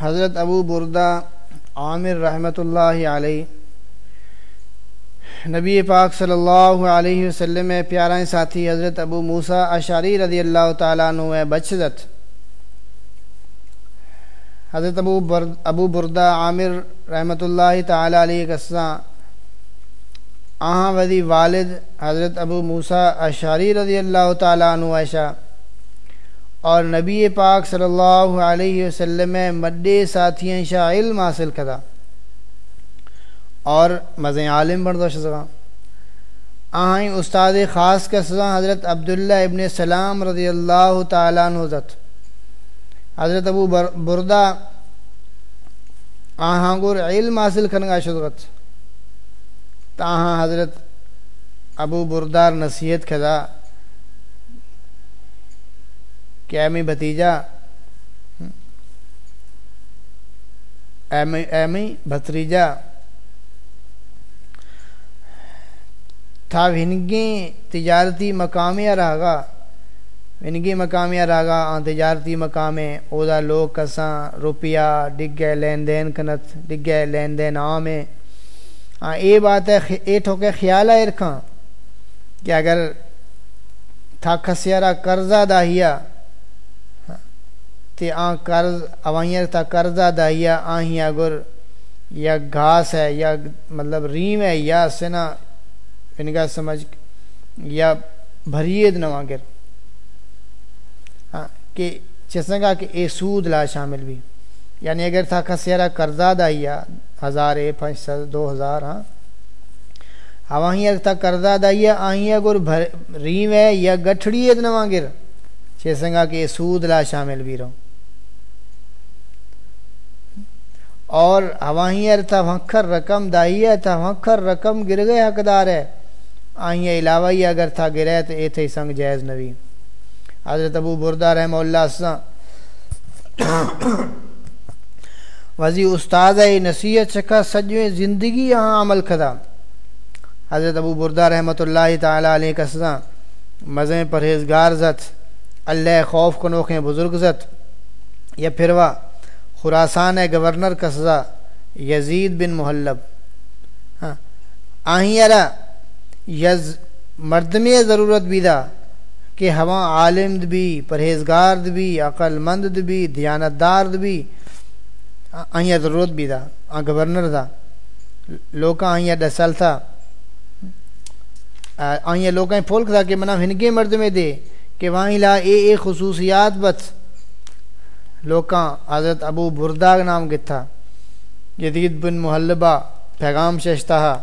حضرت ابو بردہ عامر رحمۃ اللہ علیہ، نبی پاک صلی اللہ علیہ وسلم پیارا ساتھی حضرت ابو موسیٰ اشاری رضی اللہ تعالیٰ عنہ، بچزت۔ حضرت ابو برد ابو بردہ عامر رحمۃ اللہ تعالیٰ علیہ قصہ آہاں ودی والد حضرت ابو موسیٰ اشاری رضی اللہ تعالیٰ عنہ عائشہ اور نبی پاک صلی اللہ علیہ وسلم مڈے ساتھیاں شاہ علم حاصل کدا اور مزے عالم بردو شزگاں آہیں استاد خاص کا سزا حضرت عبداللہ ابن سلام رضی اللہ تعالیٰ عنہ حضرت۔ حضرت ابو بردہ آہاں علم حاصل کرنگا شدغت تاہاں حضرت ابو بردار نصیحت کھدا کہ ایمی بھتیجا ایمی بھتریجا، تھا ونگی تجارتی مقامیہ رہا ونگی مقامیہ رہا آن تجارتی مقامے اودا لوگ کساں روپیہ ڈگ گئے لین دین کنت ڈگ گئے لین دین آمے ہاں یہ بات ہے، اے ٹھوکے خیال ہے رکھاں کہ اگر تھا کھسیارا قرضہ داہیا تے آن قرض اوائیر تھا قرضہ داہیا آہی اگر یا گھاس ہے یا مطلب ریم ہے یا سنا یعنی انگا سمجھ، یا بھرید نواگر ہاں کہ چسنگا کہ اے سود لا شامل بھی۔ یعنی اگر تھا کھسیارا قرضہ داہیا ہزار، اے پانچ سو دو ہزار ہاں۔ ہواہیں اگر تک قرضہ دائیا آہیں اگر ریم ہے یا گٹھڑی ہے نہ گر چھے سنگا سود لا شامل بھی رہو۔ اور ہواہیں اگر وکھر رقم دائیا تا وکھر رقم گر گئے حقدار ہے۔ آہیں علاوہ ہی اگر تھا گرے تو اے تھے سنگ جائز نبی۔ حضرت ابو بردہ رحمہ اللہ سا وزی استاد نصیحت چکا سجویں زندگی یہاں عمل کھدا۔ حضرت ابو بردہ رحمۃ اللہ تعالیٰ علیہ کساں مزیں پرہیزگار زت اللہ خوف کنوکھیں بزرگ زت یا پھروا خراسان گورنر کسزا یزید بن محلب ہاں۔ آہیں ارا یز، مردمی ضرورت بھی دا کہ ہوا عالم بھی، پرہیزگار بھی عقل مند بھی، دیانتدار بھی آئیں ضرورت بھی تھا آ گورنر تھا لوکاں آئیں ڈسل تھا۔ آئیں لوکاں پھولک تھا کہ منا ہنگے مرد میں دے کہ وہاں لا اے اے خصوصیات بت لوکاں حضرت ابو برداغ نام گت تھا جدید بن محلبہ پیغام ششتہ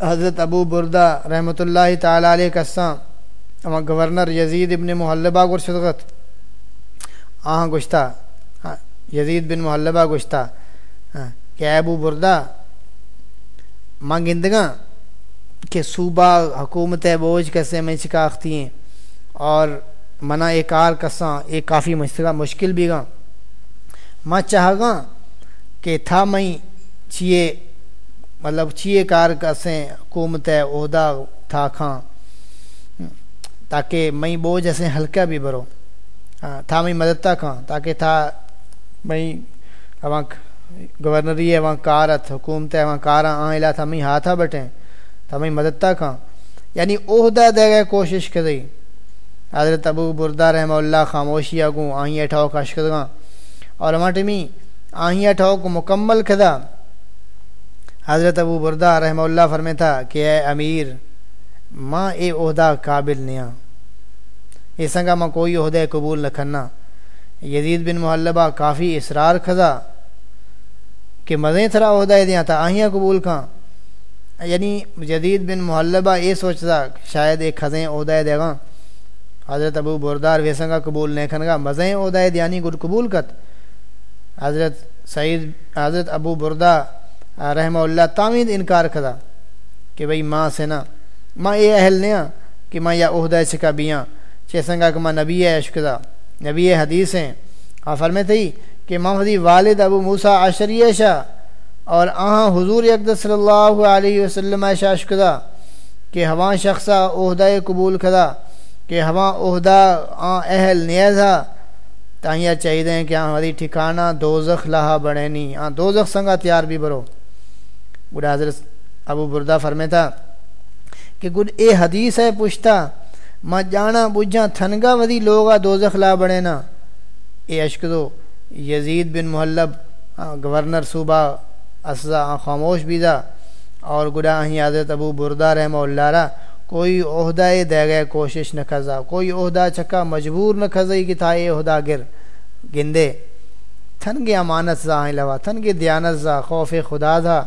حضرت ابو بردہ رحمۃ اللہ تعالیٰ علیہ قسم اما گورنر یزید ابن محلبہ گر شدغت۔ آہاں گشتہ ہاں، یزید بن محلبہ گشتہ ہاں، کہ ابو بردہ، مانگندگاں کہ صوبہ حکومت بوجھ کیسے میں چکاختی ہیں اور منع ایک کار کساں، ایک کافی مشکل مشکل بھی گا میں چاہ گا کہ تھا میں چیئے مطلب چیئے کار کسیں، حکومت عہدہ تھا کھاں۔ تاکہ میں بوجھ ایسے ہلکا بھی برو۔ ہاں، تھا میں مددتا کھاں، تاکہ تھا بھئی وہاں گورنری ہے وہاں کارت حکومت ہے وہاں کارا ہاں، آن علا تھا میں ہاتھا بیٹھیں تھا میں مددتا کھاں۔ یعنی عہدہ دے گئے کوشش کریں حضرت ابو بردہ رحمہ اللہ خاموشی اگوں آہیں اٹھاؤ کش کدگاں اور ہمارے میں آہیں اٹھاؤ کو مکمل کھدا۔ حضرت ابو بردہ رحمہ اللہ فرمے تھا کہ اے امیر ماں اے عہدہ قابل نیا۔ یہ سنگا ماں کوئی عہدہ قبول نہ کرنا۔ یزید بن محلبہ کافی اصرار کھدا کہ مزیں تھرا عہدہ دیا تھا آہیاں قبول کھاں یعنی جدید بن محلبہ یہ سوچتا شاید ایک خزیں عہدہ دے گا۔ حضرت ابو بردار ویسنگا قبول نہیں کھنگا مزیں عہدہ دیانی گل قبول کت۔ حضرت سعید، حضرت ابو بردہ رحمہ اللہ تعمید انکار کھدا کہ بھئی ماں سے نا ماں یہ اہل نیا ہاں کہ ماں یا عہدہ چکا بیاں چیسنگا کہ ماں نبی ہے اشکدہ نبی حدیث ہیں۔ آپ فرمے تھی کہ محمدی والد ابو موسیٰ عشری شاہ اور آہاں حضور اقدس صلی اللہ علیہ وسلم شاہ شکدہ کہ ہواں شخصہ عہدہ قبول کھدا۔ کہ ہواں عہدہ آن اہل نیزہ تاہیا چاہیے کہ ہاں ہماری ٹھکانا دوزخ لہا بڑے نہیں ہاں دوزخ سنگا تیار بھی برو۔ گڈ حضرت ابو بردہ فرمے تھا کہ گڈ اے حدیث ہے پوچھتا ما جانا بجھا تھنگا ودی لوگا دوزخ لا بڑے نا۔ اے اشک دو، یزید بن محلب گورنر صوبہ اسزا خاموش بیزا اور گڈا ہی حضرت ابو بردہ رحمہ اللہ را کوئی عہدہ دے گئے، کوشش نہ کھزا کوئی عہدہ چکا، مجبور نہ کھزائی کہ تھا اے عہدہ گر، گندے۔ تھن گے امانت زا، آئیں لوا۔ تھن گے دیانت زا، خوف خدا تھا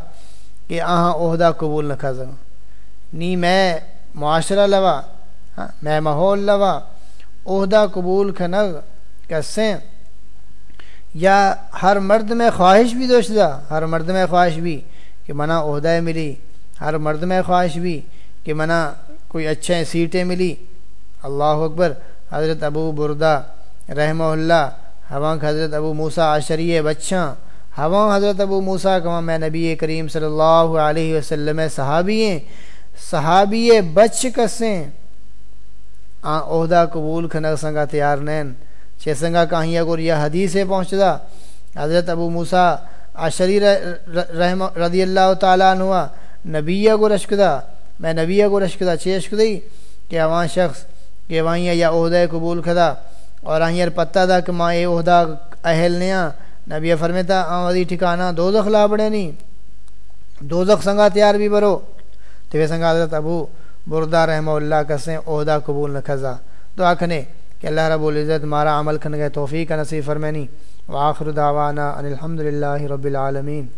کہ آہاں عہدہ قبول نہ کھزا نی میں معاشرہ لوا ہاں، میں ماحول لوا، عہدہ قبول کھنگ کسیں۔ یا ہر مرد میں خواہش بھی دوشدہ ہر مرد میں خواہش بھی کہ منع عہدہ ملی، ہر مرد میں خواہش بھی کہ منع کوئی اچھے سیٹیں ملی۔ اللہ اکبر، حضرت ابو بردہ رحمہ اللہ، ہواں حضرت ابو موسا عشری بچھاں ہواں حضرت ابو موسا کہاں میں نبی کریم صلی اللہ علیہ وسلم صحابی صحابی بچ کسیں۔ آ، عہدہ قبول کھنگ سنگا تیار نین۔ چھ سنگا کہیں اگر یہ حدیث ہے پہنچتا حضرت ابو موسا عشری رحم رضی اللہ تعالیٰ عنہ نبی کو رشکدہ میں نبی کو رشکدہ چھ اشکدی کہ وہاں شخص، کہ وہاں یا عہدہ قبول کھدا۔ اور آئیں پتہ تھا کہ ماں اے عہدہ اہل نیا ہاں۔ نبی فرمیتا آن ودی ٹھکانا دو زخ لا بڑے نہیں دو زخ سنگا تیار بھی برو۔ تو سنگا حضرت ابو بردہ رحمہ اللہ کسیں عہدہ قبول نہ کھزا۔ دعا کھنے کہ اللہ رب العزت مارا عمل کھن گئے توفیق نصیب فرمینی۔ وآخر دعوانا ان الحمد للہ رب العالمین۔